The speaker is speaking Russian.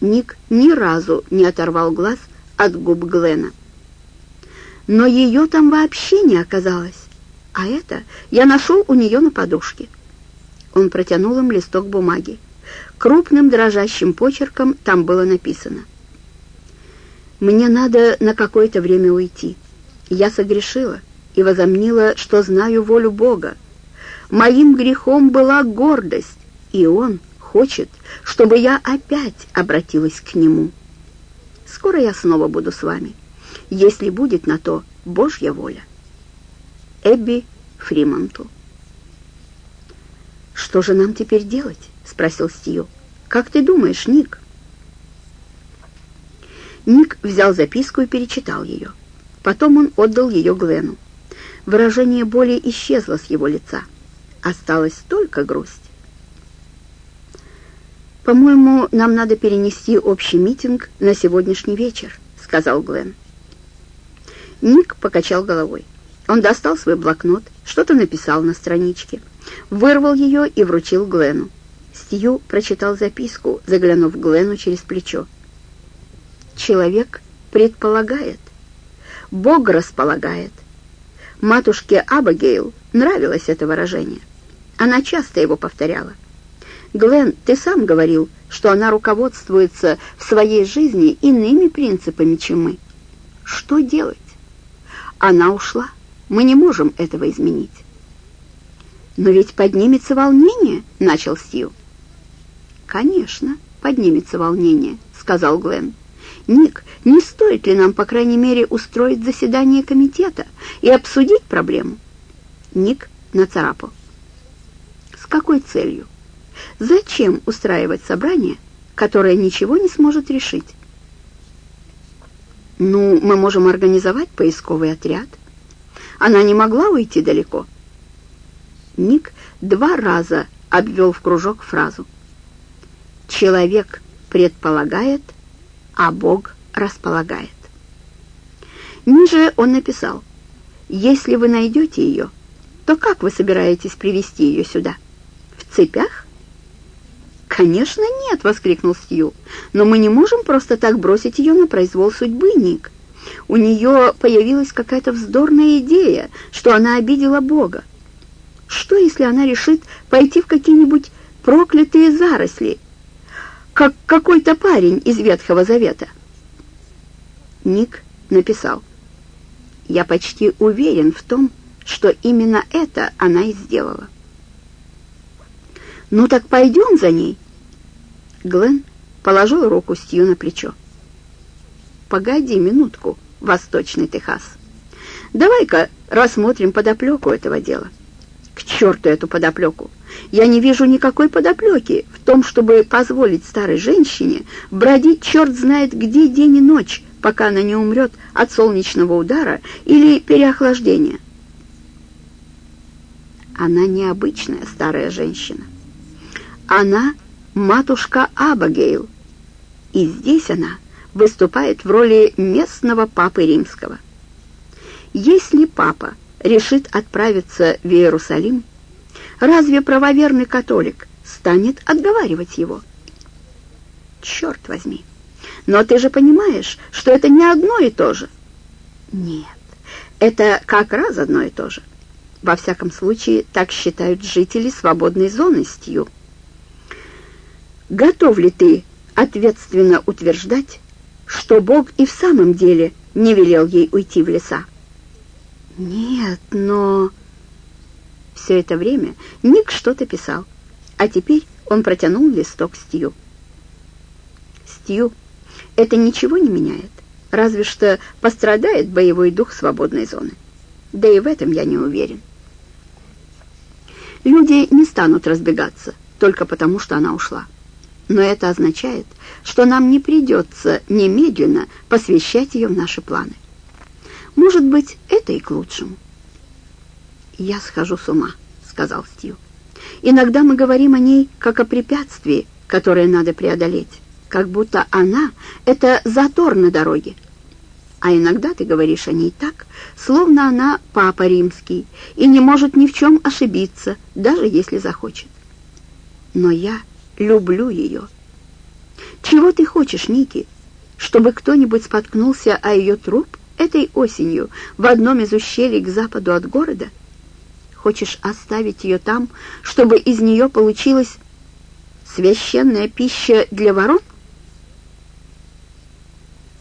Ник ни разу не оторвал глаз от губ Глена. Но ее там вообще не оказалось, а это я нашел у нее на подушке. Он протянул им листок бумаги. Крупным дрожащим почерком там было написано. «Мне надо на какое-то время уйти. Я согрешила и возомнила, что знаю волю Бога. Моим грехом была гордость, и Он хочет, чтобы я опять обратилась к Нему. Скоро я снова буду с вами, если будет на то Божья воля». Эбби Фримонту «Что же нам теперь делать?» — спросил Стью. «Как ты думаешь, Ник?» Ник взял записку и перечитал ее. Потом он отдал ее Глену. Выражение боли исчезло с его лица. Осталась только грусть. «По-моему, нам надо перенести общий митинг на сегодняшний вечер», — сказал Глен. Ник покачал головой. Он достал свой блокнот, что-то написал на страничке, вырвал ее и вручил Глену. Стью прочитал записку, заглянув Глену через плечо. «Человек предполагает, Бог располагает». Матушке Абагейл нравилось это выражение. Она часто его повторяла. «Глен, ты сам говорил, что она руководствуется в своей жизни иными принципами, чем мы. Что делать?» Она ушла. Мы не можем этого изменить. «Но ведь поднимется волнение», — начал Стив. «Конечно, поднимется волнение», — сказал Глен. «Ник, не стоит ли нам, по крайней мере, устроить заседание комитета и обсудить проблему?» Ник нацарапал. «С какой целью? Зачем устраивать собрание, которое ничего не сможет решить?» «Ну, мы можем организовать поисковый отряд. Она не могла уйти далеко. Ник два раза обвел в кружок фразу. «Человек предполагает, а Бог располагает». Ниже он написал, «Если вы найдете ее, то как вы собираетесь привести ее сюда? В цепях?» «Конечно нет!» — воскликнул Стью. «Но мы не можем просто так бросить ее на произвол судьбы, Ник у нее появилась какая-то вздорная идея, что она обидела Бога. Что, если она решит пойти в какие-нибудь проклятые заросли, как какой-то парень из Ветхого Завета? Ник написал, «Я почти уверен в том, что именно это она и сделала». «Ну так пойдем за ней». Глен положил руку Стью на плечо. «Погоди минутку», Восточный Техас. Давай-ка рассмотрим подоплеку этого дела. К черту эту подоплеку! Я не вижу никакой подоплеки в том, чтобы позволить старой женщине бродить черт знает где день и ночь, пока она не умрет от солнечного удара или переохлаждения. Она необычная старая женщина. Она матушка Абагейл. И здесь она выступает в роли местного папы римского. Если папа решит отправиться в Иерусалим, разве правоверный католик станет отговаривать его? Черт возьми! Но ты же понимаешь, что это не одно и то же. Нет, это как раз одно и то же. Во всяком случае, так считают жители свободной зоны Стью. Готов ли ты ответственно утверждать, что Бог и в самом деле не велел ей уйти в леса. Нет, но... Все это время Ник что-то писал, а теперь он протянул листок Стью. Стью, это ничего не меняет, разве что пострадает боевой дух свободной зоны. Да и в этом я не уверен. Люди не станут разбегаться только потому, что она ушла но это означает, что нам не придется немедленно посвящать ее в наши планы. Может быть, это и к лучшему. «Я схожу с ума», — сказал Стив. «Иногда мы говорим о ней как о препятствии, которое надо преодолеть, как будто она — это затор на дороге. А иногда ты говоришь о ней так, словно она папа римский и не может ни в чем ошибиться, даже если захочет. Но я люблю ее. Чего ты хочешь, Ники? Чтобы кто-нибудь споткнулся о ее труп этой осенью в одном из ущелий к западу от города? Хочешь оставить ее там, чтобы из нее получилась священная пища для ворон?